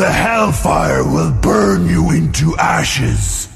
The hellfire will burn you into ashes.